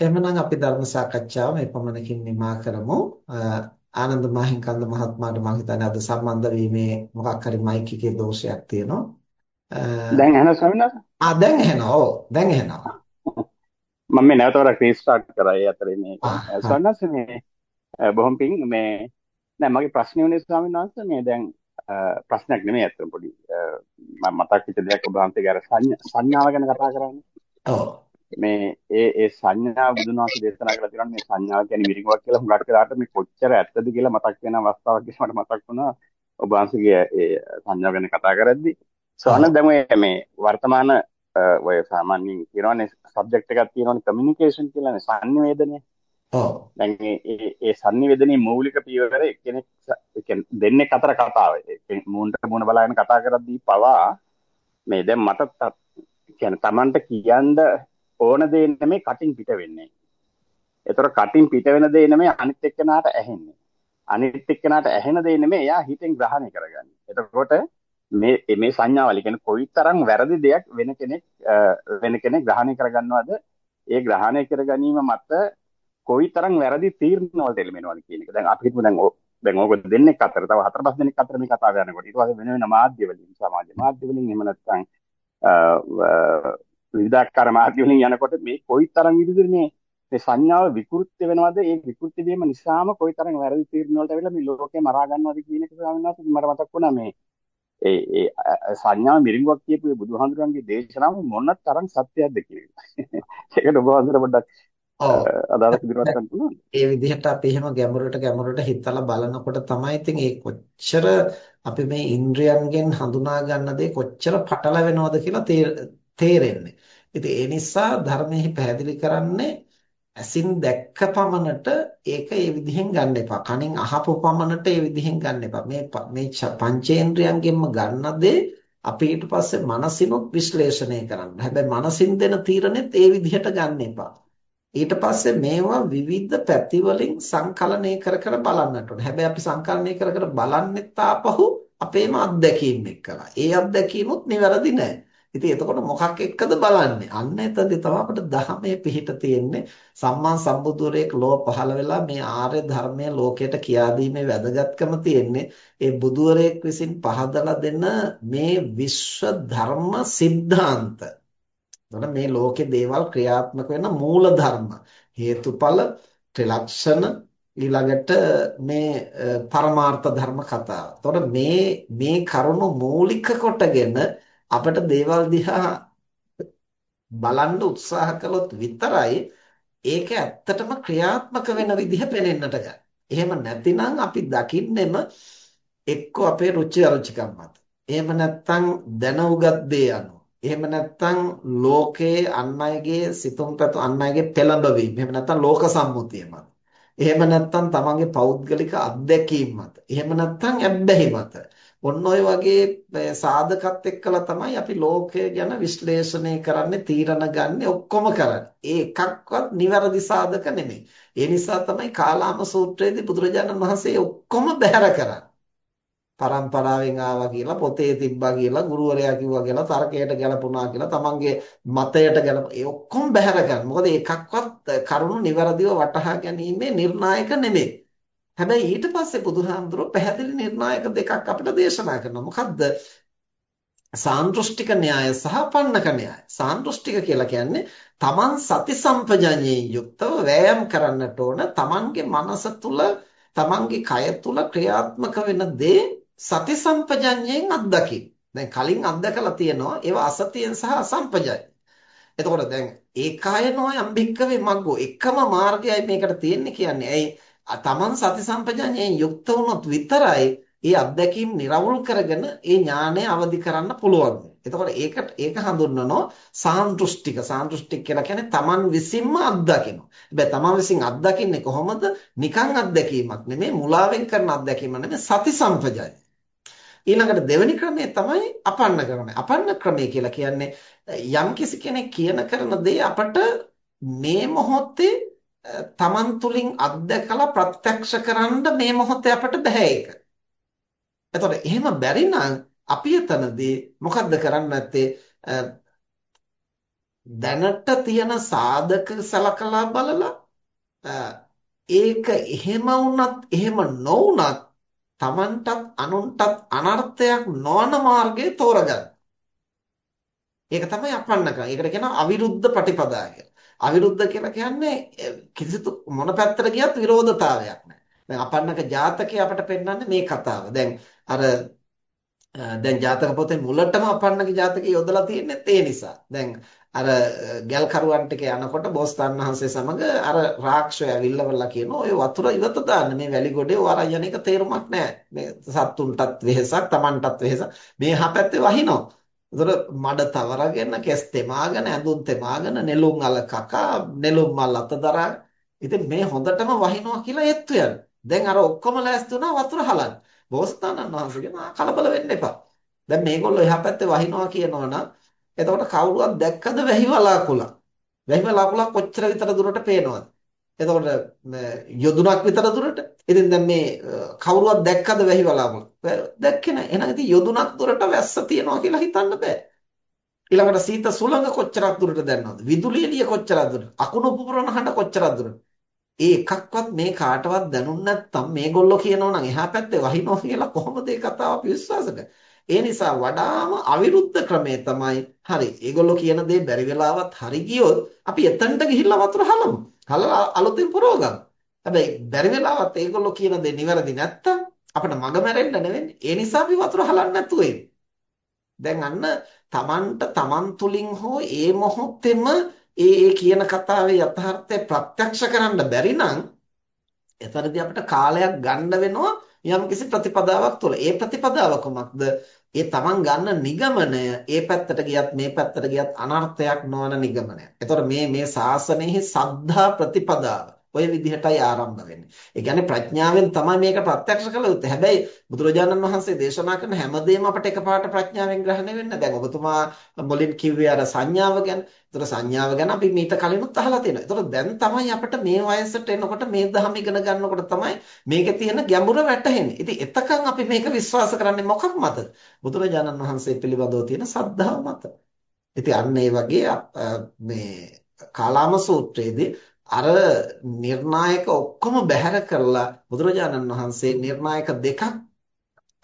එහෙමනම් අපි ධර්ම සාකච්ඡාව මේ පමණකින් නිමා කරමු. ආනන්ද මහින්කන්ද මහත්මයාට මම හිතන්නේ අද සම්බන්ධ වීමේ මොකක් හරි මයික් එකේ දෝෂයක් තියෙනවා. දැන් ඇහෙනවද ස්වාමීන් වහන්සේ? ආ දැන් ඇහෙනවා. ඔව් දැන් ඇහෙනවා. මම මේ නැවත වරක් රීස්ටාර්ට් කරා ඒ අතරේ මේ ස්වාමීන් වහන්සේ මේ බොහොම පිං මේ නෑ මගේ ප්‍රශ්නේ උනේ ස්වාමීන් වහන්සේ මේ දැන් ප්‍රශ්නයක් නෙමෙයි අතන පොඩි මම මතක් හිත දෙයක් ඔබ වහන්සේගේ අර සංඥාව ගැන කතා කරන්නේ. ඔව්. මේ ඒ ඒ සංඥා බුදුන් වහන්සේ දේශනා කරලා තියෙනවා මේ සංඥාව කියන්නේ මිරිඟුවක් කියලා හුඟක් වෙලාවට මේ කොච්චර ඇත්තද කියලා මතක් වෙන අවස්ථාවක් මට මතක් වුණා. ඔබ වහන්සේගේ ඒ සංඥාව ගැන කතා කරද්දී. සෝන දැන් මේ වර්තමාන ඔය සාමාන්‍යයෙන් කියනවානේ සබ්ජෙක්ට් එකක් තියෙනවානේ කමියුනිකේෂන් කියලානේ සංනිවේදනය ඔව්. දැන් ඒ ඒ සංනිවේදනයේ මූලික පියවර එක්කෙනෙක් කියන්නේ දෙන්නේ අතර කතාව. ඒ මූණට මූණ බලාගෙන කතා කරද්දී පවා මේ දැන් මට කියන්නේ Tamanට කියන්න ඕන දේ නෙමෙයි කටින් පිට වෙන්නේ. ඒතර කටින් පිට වෙන දේ නෙමෙයි අනිත් එක්කෙනාට ඇහෙන්නේ. අනිත් එක්කෙනාට ඇහෙන දේ නෙමෙයි එයා හිතෙන් ග්‍රහණය කරගන්නේ. එතකොට මේ මේ සංඥාවල කියන්නේ කොයිතරම් වැරදි දෙයක් වෙන කෙනෙක් වෙන කෙනෙක් ග්‍රහණය කරගන්නවද? ඒ ග්‍රහණය කර ගැනීම මත කොයිතරම් වැරදි තීරණ වලට එළමෙනවද කියන එක. දැන් අපි හිතමු දැන් දැන් ඕක දෙන්නෙක් අතර තව හතර පහ දෙනෙක් අතර මේ කතාව යනකොට ඊට පස්සේ වෙන වෙන මාධ්‍ය වලින් සමාජ මාධ්‍ය වලින් එහෙම නැත්නම් විවිධාකාර මාර්ග වලින් යනකොට මේ කොයිතරම් විදිහට මේ මේ සංඥාව විකෘති වෙනවද ඒ විකෘති වීම නිසාම කොයිතරම් වැරදි තීරණ වලට ඇවිල්ලා මේ ලෝකේ මරා ගන්නවද කියන එක ස්වාමීන් වහන්සේ මට මතක් වුණා මේ ඒ ඒ සංඥා මිරිඟුවක් කියපු ඒ බුදුහාමුදුරන්ගේ දේශනාව මොන තරම් සත්‍යයක්ද කියලා. ඒකට ඔබ වහන්සේට පොඩ්ඩක් අදාළ ඉදිරියට ගන්න පුළුවන්. ඒ විදිහට අපි එහෙම ගැඹුරට ගැඹුරට හිතලා බලනකොට තමයි ඉතින් ඒ කොච්චර අපි මේ ඉන්ද්‍රයන්ගෙන් හඳුනා ගන්න දේ කොච්චර පටලවෙනවද කියලා තේරෙන්නේ. ඉතින් ඒ නිසා ධර්මයේ පැහැදිලි කරන්නේ ඇසින් දැක්ක පමණට ඒක ඒ විදිහෙන් ගන්න එපා. කනින් අහපු පමණට ඒ විදිහෙන් ගන්න එපා. මේ මේ පංචේන්ද්‍රයන්ගෙන්ම ගන්න දේ අපි ඊට පස්සේ මනසිනුත් විශ්ලේෂණය කරන්න. හැබැයි මනසින් දෙන තීරණෙත් ඒ විදිහට ගන්න එපා. ඊට පස්සේ මේවා විවිධ පැති වලින් සංකලනය කර කර බලන්නට ඕනේ. හැබැයි අපි සංකලනය කර කර බලන්නේ තාපහු අපේම අත්දැකීම් එක්කලා. ඒ අත්දැකීමුත් නිවැරදි නෑ. ඉතින් එතකොට මොකක් එක්කද බලන්නේ? අන්න එතනදී තමයි අපිට ධර්මයේ පිහිට තියෙන්නේ. සම්මා සම්බුදුරේක ලෝ පහළ වෙලා මේ ආර්ය ධර්මය ලෝකයට කියා දීමේ වැදගත්කම තියෙන්නේ. ඒ බුදුරෙක් විසින් පහදලා දෙන මේ විශ්ව ධර්ම સિદ્ધාන්ත. එතන මේ ලෝකේ දේවල් ක්‍රියාත්මක වෙන මූල ධර්ම. හේතුඵල, ත්‍රිලක්ෂණ, ඊළඟට මේ පරමාර්ථ ධර්ම කතාව. එතකොට මේ මේ කරුණු මූලික කොටගෙන අපිට දේවල් දිහා බලන්න උත්සාහ කළොත් විතරයි ඒක ඇත්තටම ක්‍රියාත්මක වෙන විදිහ පේනෙන්නට ගන්න. එහෙම නැතිනම් අපි දකින්නෙම එක්ක අපේ රුචි අරුචිකම් මත. එහෙම නැත්නම් දැන උගත් දේ අනුව. එහෙම නැත්නම් ලෝකයේ අන් අයගේ සිතුම් පැතු අන් අයගේ පෙළඹවීම. එහෙම නැත්නම් ලෝක සම්මුතිය මත. එහෙම නැත්නම් තමන්ගේ පෞද්ගලික අත්දැකීම් මත. එහෙම නැත්නම් ඇබ්බැහි මත. ඔන්න ඔය වගේ සාධකත් එක්කලා තමයි අපි ලෝකය ගැන විශ්ලේෂණය කරන්නේ තීරණ ගන්න ඔක්කොම කරන්නේ. ඒ එකක්වත් නිවැරදි සාධක නෙමෙයි. ඒ නිසා තමයි කාලාම සූත්‍රයේදී බුදුරජාණන් වහන්සේ ඔක්කොම බැහැර කරන්නේ. පරම්පරාවෙන් ආවා කියලා පොතේ තිබ්බා කියලා ගුරුවරයා කිව්වා කියලා තර්කයට ගැලපුණා කියලා තමන්ගේ මතයට ගැලප ඒ ඔක්කොම බැහැර ගන්න. මොකද ඒකක්වත් කරුණු නිවැරදිව වටහා ගැනීමේ නිර්ණායක නෙමෙයි. හැබැයි ඊට පස්සේ බුදුහාමුදුරුවෝ පැහැදිලි නිර්ණායක දෙකක් අපිට දේශනා කරනවා. මොකද්ද? සාන්දෘෂ්ටික න්‍යාය සහ පන්නක න්‍යාය. සාන්දෘෂ්ටික කියලා කියන්නේ තමන් සති සම්පජඤ්ඤයෙන් යුක්තව වෑයම් කරන්නට ඕන තමන්ගේ මනස තුල තමන්ගේ කය තුල ක්‍රියාත්මක වෙන දේ සති සම්පජඤ්ඤයෙන් අත්දකින්න. දැන් කලින් අත්දකලා තියෙනවා ඒවා අසතියෙන් සහ අසම්පජඤ්ඤ. එතකොට දැන් ඒකායනෝ යම්බික්කවේ මග්ගෝ එකම මාර්ගයයි මේකට තියෙන්නේ කියන්නේ. ඇයි තමන් සති සම්පජඤ්ඤයෙන් යුක්ත වුණොත් විතරයි ඒ අත්දැකීම් નિරවුල් කරගෙන ඒ ඥානය අවදි කරන්න පුළුවන්. එතකොට ඒක ඒක හඳුන්වනවා සාන්දෘෂ්ටික. සාන්දෘෂ්ටික කියලා කියන්නේ තමන් විසින්ම අත්දකිනවා. හැබැයි තමන් විසින් අත්දකින්නේ කොහොමද? නිකන් අත්දැකීමක් නෙමෙයි මුලාවෙන් කරන අත්දැකීම නෙමෙයි සති සම්පජඤ්ඤය. ඊළඟට දෙවෙනි ක්‍රමය තමයි අපන්න ක්‍රමය. අපන්න ක්‍රමය කියලා කියන්නේ යම් කෙනෙක් කියන කරන දේ අපට මේ මොහොතේ තමන් තුලින් අත්දැකලා ප්‍රත්‍යක්ෂ කරන්න මේ මොහොතේ අපට බෑ ඒක. එතකොට එහෙම බැරි නම් අපි එතනදී මොකද්ද කරන්න නැත්තේ දැනට තියෙන සාධක සලකලා බලලා ඒක එහෙම වුණත් එහෙම නොවුණත් Tamanටත් අනුන්ටත් අනර්ථයක් නොවන මාර්ගය තෝරගන්න. ඒක තමයි අපන්නකම. ඒකට කියනවා අවිරුද්ධ ප්‍රතිපදා කියලා. අවිරුද්ධ කියලා කියන්නේ කිසිදු මොන පැත්තට ගියත් විරෝධතාවයක් නැහැ. දැන් අපන්නක ජාතකය අපට පෙන්වන්නේ මේ කතාව. දැන් අර දැන් ජාතක පොතේ මුලටම අපන්නක ජාතකය යොදලා තියෙන්නේ ඒ නිසා. දැන් අර ගල් කරුවන් ටික යනකොට බෝසතාණන් වහන්සේ සමග අර රාක්ෂය ඇවිල්ලවලා කියනවා ඔය වතුර ඉවත දාන්න මේ වැලි ගොඩේ වරන් යන එක තේරුමක් නැහැ. මේ සත්තුන්ටත් වෙහෙසක්, Tamanටත් වෙහෙසක්. මේ හපැත්තේ වහිනවා. ඒතර මඩ තවරගෙන, කෙස් තෙමාගෙන, ඇඳුම් තෙමාගෙන, නෙළුම් අල කකා, නෙළුම් මල් අත දරා. ඉතින් මේ හොඳටම වහිනවා කියලා එත්තු යන. දැන් අර ඔක්කොම ලෑස්ති වුණා වතුර හලන්න. බෝසතාණන් වහන්සේ කියනවා කලබල වෙන්න එපා. දැන් මේගොල්ලෝ එහා පැත්තේ වහිනවා කියනවනම් එතකොට කවුරුවත් දැක්කද වැහි වලාකුළක්? වැහි වලාකුළක් කොච්චර විතර දුරට පේනවද? එතකොට යොදුනක් විතර දුරට. ඉතින් දැන් මේ කවුරුවත් දැක්කද වැහි වලාකුළක්? දැක්කේ නැහැ. එහෙනම් ඉතින් යොදුනක් දුරට වැස්ස තියනවා කියලා හිතන්න බෑ. ඊළඟට සීත සුළඟ කොච්චරක් දුරට දැන්නවද? විදුලි එළිය කොච්චරක් දුරට? අකුණු පුපුරන හඬ කොච්චරක් දුරට? ඒ එකක්වත් මේ කාටවත් දැනුන් නැත්තම් මේගොල්ලෝ කියනවා නම් එහා පැත්තේ වහිනවා කියලා කොහොමද ඒ කතාව අපි විශ්වාස කරන්නේ? ඒ නිසා වඩාම අවිරුද්ධ ක්‍රමය තමයි හරි. ඒගොල්ලෝ කියන දේ බැරි වෙලාවත් හරි ගියොත් අපි එතනට ගිහිල්ලා වතුර හලමු. හලලා අලුතෙන් පුරවගමු. හැබැයි බැරි වෙලාවත් ඒගොල්ලෝ කියන දේ නිවැරදි නැත්තම් අපිට මග මැරෙන්න නෙවෙන්නේ. ඒ නිසා අපි වතුර හලන්න නැතුව දැන් අන්න Tamanට Taman තුලින් හෝ ඒ මොහොතේම ඒ ඒ කියන කතාවේ යථාර්ථය ප්‍රත්‍යක්ෂ කරන්න බැරි නම් එතනදී අපිට කාලයක් ගන්න වෙනවා යම්කිසි ප්‍රතිපදාවක් තුළ. ඒ ප්‍රතිපදාව කොමක්ද? ඒ තමන් ගන්න නිගමනය ඒ පැත්තට ගියත් මේ පැත්තට ගියත් අනර්ථයක් නොවන නිගමනය. එතකොට මේ මේ ශාසනයෙහි සද්ධා ප්‍රතිපදාව ඔය විදිහටයි ආරම්භ වෙන්නේ. ඒ කියන්නේ ප්‍රඥාවෙන් තමයි මේක ප්‍රත්‍යක්ෂ කළ යුත්තේ. හැබැයි බුදුරජාණන් වහන්සේ දේශනා කරන හැමදේම අපිට එකපාරට ප්‍රඥාවෙන් ග්‍රහණය වෙන්න. දැන් ඔබතුමා මුලින් කිව්වේ අර සංඥාව ගැන. ඒතර සංඥාව ගැන අපි මීට කලිනුත් අහලා තියෙනවා. ඒතර දැන් තමයි අපිට මේ වයසට එනකොට මේ ධර්ම ඉගෙන ගන්නකොට තමයි මේකේ තියෙන ගැඹුර වැටහෙන්නේ. ඉතින් එතකන් අපි මේක විශ්වාස කරන්නේ මොකක් මතද? බුදුරජාණන් වහන්සේ පිළිබඳව තියෙන සද්ධාව මත. ඉතින් අන්න ඒ වගේ මේ කාලාම සූත්‍රයේදී අර නිර්ණායක ඔක්කොම බැහැර කරලා බුදුරජාණන් වහන්සේ නිර්ණායක දෙකක්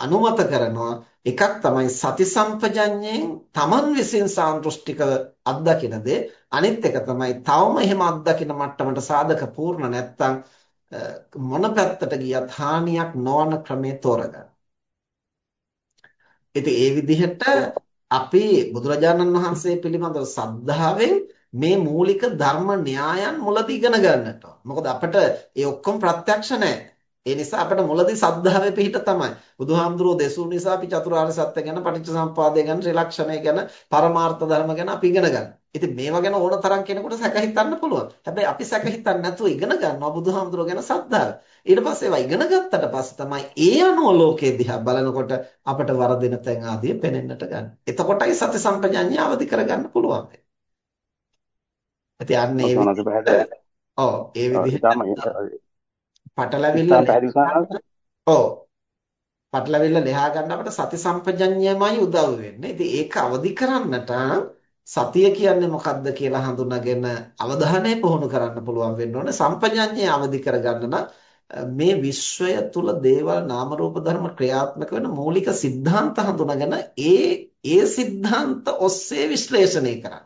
අනුමත කරනවා එකක් තමයි සති සම්පජඤ්ඤයෙන් Taman විසින් සාන්දෘෂ්ටික අත්දකින දේ අනිත් එක තමයි තවම එහෙම අත්දකින මට්ටමට සාධක පූර්ණ නැත්තම් මොන පැත්තට ගියත් හානියක් නොවන ක්‍රමේ තෝරගන්න. ඉතින් ඒ විදිහට අපි බුදුරජාණන් වහන්සේ පිළිබඳව සද්ධාවෙන් මේ මූලික ධර්ම න්‍යායන් මුලදී ඉගෙන ගන්නට මොකද අපිට ඒ ඔක්කොම ප්‍රත්‍යක්ෂ නැහැ. ඒ නිසා අපිට මුලදී සද්ධාවේ පිහිට තමයි. බුදුහාමුදුරුවෝ දෙසූ නිසා අපි චතුරාර්ය සත්‍ය ගැන, පටිච්චසමුපාදය ගැන, ත්‍රිලක්ෂණය ගැන, පරමාර්ථ ධර්ම ගැන අපි ඉගෙන ගන්න. ඉතින් මේවා ගැන ඕන තරම් කෙනෙකුට සැක හිතන්න පුළුවන්. හැබැයි අපි සැක හිතන්නේ නැතුව ඉගෙන ගන්නවා බුදුහාමුදුරුවෝ ගැන සද්ධාව. ඊට පස්සේ ඒවා ඉගෙන ගත්තට පස්සේ තමයි ඒ අනුව ලෝකයේ දිහා බලනකොට අපට වරදින තැන් ආදී පෙනෙන්නට ගන්න. එතකොටයි සති සම්පජඤ්ඤය අවදි කරගන්න පුළුවන්. ඉතින් අන්න ඒ විදිහට ඔව් ඒ විදිහට පටලැවිල්ල ඔව් පටලැවිල්ල ලියා ගන්න අපිට සති සම්පජඤ්ඤයමයි උදව් වෙන්නේ. ඉතින් ඒක අවදි කරන්නට සතිය කියන්නේ මොකක්ද කියලා හඳුනාගෙන අවධානය පුහුණු කරන්න පුළුවන් වෙන්න ඕනේ. සම්පජඤ්ඤය අවදි කරගන්න නම් මේ විශ්වය තුල දේවල් නාම රූප ධර්ම ක්‍රියාත්මක වෙන මූලික સિદ્ધාන්ත හඳුනාගෙන ඒ ඒ સિદ્ધාන්ත ඔස්සේ විශ්ලේෂණය කරන්න.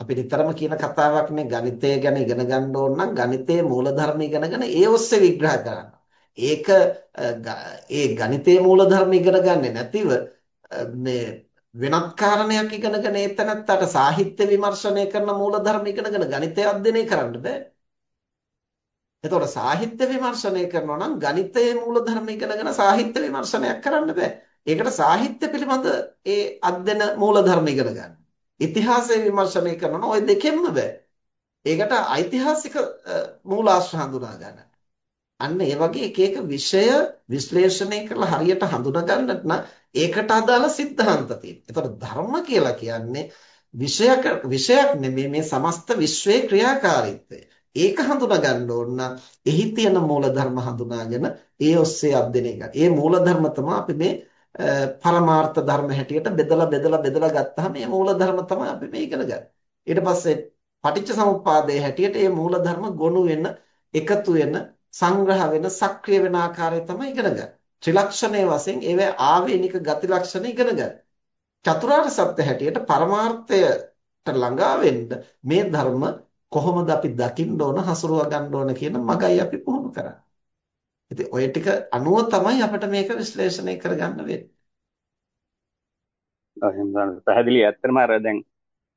අපි නිතරම කියන කතාවක් නේ ගණිතය ගැන ඉගෙන ගන්න ඕන නම් ගණිතයේ මූලධර්ම ඉගෙනගෙන ඒ ඔස්සේ විග්‍රහ කරන්න. ඒක ඒ ගණිතයේ මූලධර්ම ඉගෙන ගන්නේ නැතිව මේ වෙනත් කාරණයක් ඉගෙනගෙන ඒතනත්තට සාහිත්‍ය විමර්ශනය කරන මූලධර්ම ඉගෙනගෙන ගණිතය අධ්‍යයනය කරන්න බෑ. එතකොට සාහිත්‍ය විමර්ශනය කරනවා නම් ගණිතයේ මූලධර්ම ඉගෙනගෙන සාහිත්‍ය විමර්ශනයක් කරන්න බෑ. ඒකට සාහිත්‍ය පිළිබඳ ඒ අධ්‍යයන මූලධර්ම ඉගෙන ගන්න. ඉතිහාසය විමර්ශනය කරනවා ওই දෙකෙන්ම බෑ. ඒකට ඓතිහාසික මූලාශ්‍ර හඳුනා ගන්න. අන්න ඒ වගේ එක එක විෂය විශ්ලේෂණය කරලා හරියට හඳුනා ගන්නට නම් ඒකට අදාළ સિદ્ધාන්ත තියෙනවා. ඒතකොට ධර්ම කියලා කියන්නේ විෂයක විෂයක් නෙමෙයි මේ සමස්ත විශ්වයේ ක්‍රියාකාරීත්වය. ඒක හඳුනා ගන්න ඕන නම් එහි තියෙන මූලධර්ම හඳුනාගෙන ඒ ඔස්සේ අධ්‍යයනය කරනවා. ඒ මූලධර්ම තමයි අපි මේ පරමාර්ථ ධර්ම හැටියට බෙදලා බෙදලා බෙදලා ගත්තාම මේ මූල ධර්ම තමයි අපි මේ ඉගෙන ගන්න. ඊට පස්සේ පටිච්ච සමුප්පාදයේ හැටියට මේ මූලධර්ම ගොනු වෙන, එකතු වෙන, සංග්‍රහ වෙන, සක්‍රිය වෙන ආකාරය තමයි ඉගෙන ගන්න. ත්‍රිලක්ෂණයේ වශයෙන් ඒවැ ආවේනික ගති ලක්ෂණ ඉගෙන ගන්න. චතුරාර්ය සත්‍ය හැටියට පරමාර්ථයට ළඟා වෙන්න මේ ධර්ම කොහොමද අපි දකින්න ඕන හසුරුව ගන්න ඕන කියන මගයි අපි පුහුණු කරන්නේ. ඉතින් ඔය ටික අනුව තමයි අපිට මේක විශ්ලේෂණය කරගන්න වෙන්නේ. එහෙනම් පැහැදිලි ඇත්තටම අර දැන්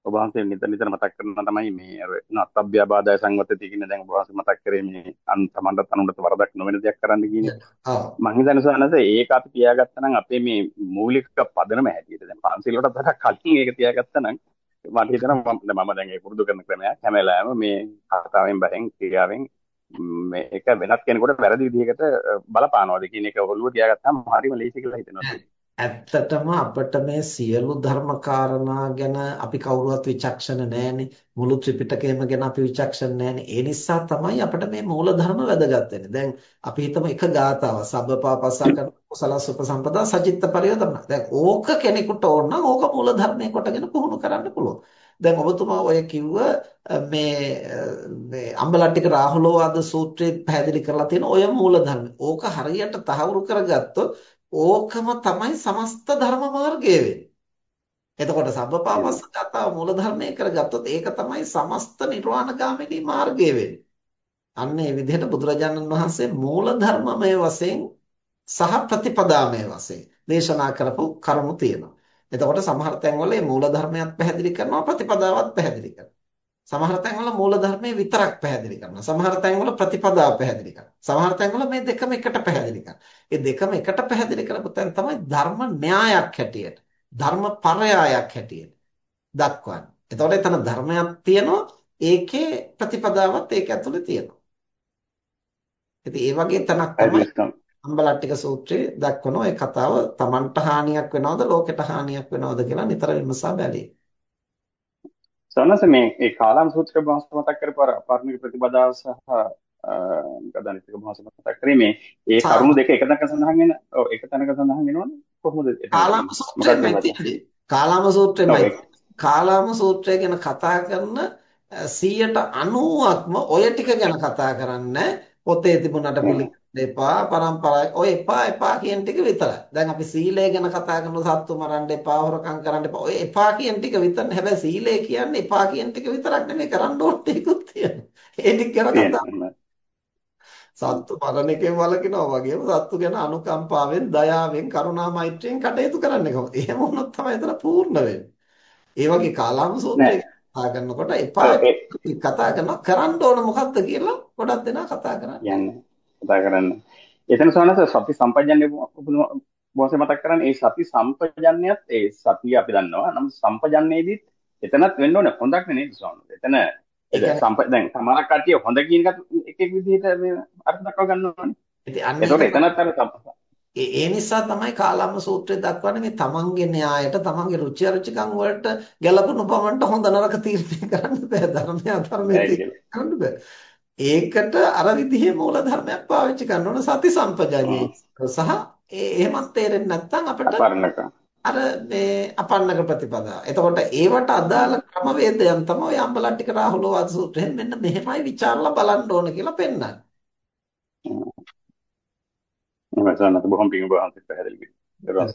ඔබ වහන්සේ නිතර නිතර මතක් කරනවා තමයි මේ අර අත්අභ්‍යාබාධය සංවත්තති කියන දැන් ඔබ වහන්සේ මතක් කරේ මේ අන් තමන්ට තනුන්ට වරදක් නොවන දෙයක් කරන්න කියන ඔව්. මං හිතන්නේ සනස ඒක අපි තියාගත්තා නම් අපේ මේ මූලික පදනම හැටියට දැන් පන්සිල් වලට වඩා කලින් ඒක තියාගත්තා නම් මට හිතෙනවා මම මම දැන් ඒක පුරුදු කරන ක්‍රමයක් හැමලාම මේ කතාවෙන් බහෙන් ක්‍රියාවෙන් මේක වෙනත් කෙනෙකුට වැරදි විදිහකට බලපානවාද කියන එක ඔළුව තියාගත්තාම හරිම ලේසි කියලා හිතෙනවා. ඇත්තටම අපිට මේ සියලු ධර්ම කාරණා ගැන අපි කවුරුවත් විචක්ෂණ නැහැනේ. මුළු ත්‍රිපිටකයම ගැන අපි විචක්ෂණ නැහැනේ. ඒ නිසා තමයි අපිට මේ මූල ධර්ම වැදගත් වෙන්නේ. දැන් අපි හිතමු එක ගාතාව. සබ්බපාපස්සා කරන කුසලස් උපසම්පදා සචිත්ත පරිවර්තන. දැන් ඕක කෙනෙකුට ඕන නම් ඕක මූල ධර්මයේ කොටගෙන පුහුණු කරන්න පුළුවන්. දැන් ඔබතුමා ඔය කිව්ව මේ මේ අම්බලට්ටික රාහුලෝවාද සූත්‍රයේ පැහැදිලි කරලා තියෙන ඔය මූල ධර්ම ඕක හරියට තහවුරු කරගත්තොත් ඕකම තමයි සමස්ත ධර්ම මාර්ගය වෙන්නේ. එතකොට සබ්බපාපස්ස කතාව මූල ධර්මයේ කරගත්තොත් ඒක තමයි සමස්ත නිර්වාණගාමිනී මාර්ගය වෙන්නේ. අන්න ඒ විදිහට බුදුරජාණන් වහන්සේ මූල ධර්මමය වශයෙන් සහ ප්‍රතිපදාමය වශයෙන් දේශනා කරපු කරුණු තියෙනවා. එතකොට සමහර තැන්වල මේ මූල ධර්මයක් පැහැදිලි කරනවා ප්‍රතිපදාවත් පැහැදිලි කරනවා. සමහර තැන්වල මූල ධර්මයේ විතරක් පැහැදිලි කරනවා. සමහර තැන්වල ප්‍රතිපදාව පැහැදිලි කරනවා. සමහර තැන්වල මේ දෙකම එකට පැහැදිලි කරනවා. මේ දෙකම එකට පැහැදිලි කරපු තැන තමයි ධර්ම න්‍යායක් හැටියට, ධර්ම පරයායක් හැටියට දක්වන්නේ. එතකොට එතන ධර්මයක් තියෙනවා, ඒකේ ප්‍රතිපදාවත් ඒක ඇතුලේ තියෙනවා. ඉතින් ඒ වගේ තැනක් තමයි අම්බලට්ටික සූත්‍රයේ දක්වන ඔය කතාව Tamanට හානියක් වෙනවද ලෝකෙට හානියක් වෙනවද කියලා නිතර විමසා බැලීම. සනස මේ ඒ කාලාම සූත්‍ර භාෂ මතක් කරපු අර පාරමික ප්‍රතිපදාව සහ අනිතික භාෂ මතක් කරේ. මේ ඒ කරුණු දෙක එක තැනක සඳහන් වෙන ඔව් එක තැනක සඳහන් වෙනවනේ කොහොමද කාලාම සූත්‍රයේ කාලාම සූත්‍රයේ කාලාම සූත්‍රය ගැන කතා කරන 190ක්ම ඔය ටික ගැන කතා කරන්නේ පොතේ තිබුණාට පිළිගන්න එපා පරම්පරාවේ ඔය එපා එපා කියන ටික විතරයි. දැන් අපි සීලය ගැන කතා කරනකොට සත්තු මරන්න එපා හොරකම් කරන්න එපා. ඔය එපා කියන ටික විතරනේ. හැබැයි සීලය කියන්නේ එපා කියන ටික විතරක් නෙමෙයි කරන්න ඕන ටිකුත් තියෙනවා. ඒ ටික ගැන කතා සත්තු මරණ එකෙන් වළකිනවා වගේම සත්තු ගැන අනුකම්පාවෙන් දයාවෙන් කරුණා මෛත්‍රියෙන් කටයුතු කරන්න ඕන. එහෙම වුණොත් තමයි එතන පූර්ණ වෙන්නේ. ඒ වගේ කාලාම සූත්‍රය කතා කරනකොට එපා කතා කරනවා කරන්න ඕන මොකද්ද කියලා ගොඩක් දෙනා කතා කරන්නේ. යන්නේ. කතා කරන්න. එතන සවනස සති සම්පජන්‍ය බොහොම මතක් කරන්නේ ඒ සති සම්පජන්‍යත් ඒ සතිය අපි දන්නවා. නම් සම්පජන්නේදීත් එතනත් වෙන්න ඕනේ හොඳක් නෙමෙයි සවනස. එතන දැන් සමහරක් කට්ටිය හොඳ කියන එක එක විදිහට මේ අර්ථ දක්ව ගන්නවානේ. අන්න එතනත් අර ඒ නිසා තමයි කාලම්ම සූත්‍රය දක්වන්නේ මේ තමන්ගේ න්‍යායට තමන්ගේ රුචි අරුචිකම් වලට ගැළපුණු පමණට හොඳ නරක තීරණය කරන්න බෑ ධර්මය අධර්මයේ කරන්න බෑ ඒකට අර විදිහේ මූල ධර්මයක් පාවිච්චි කරන්න ඕන සති සම්පජාඤ්ඤේ සහ ඒ එහෙමත් තේරෙන්නේ නැත්නම් අපිට අර මේ අපන්නක ප්‍රතිපදාව. එතකොට ඒවට අදාළ ක්‍රමවේදයන් තමයි ඔය අම්බලට්ටික රාහුලෝවාද සූත්‍රයෙන් මෙන්න මෙහෙමයි ਵਿਚාරලා බලන්න ඕන කියලා පෙන්නන්නේ. එහෙනම් සන්නත බොහොම පිං බහන්සේ පැහැදිලි කරනවා.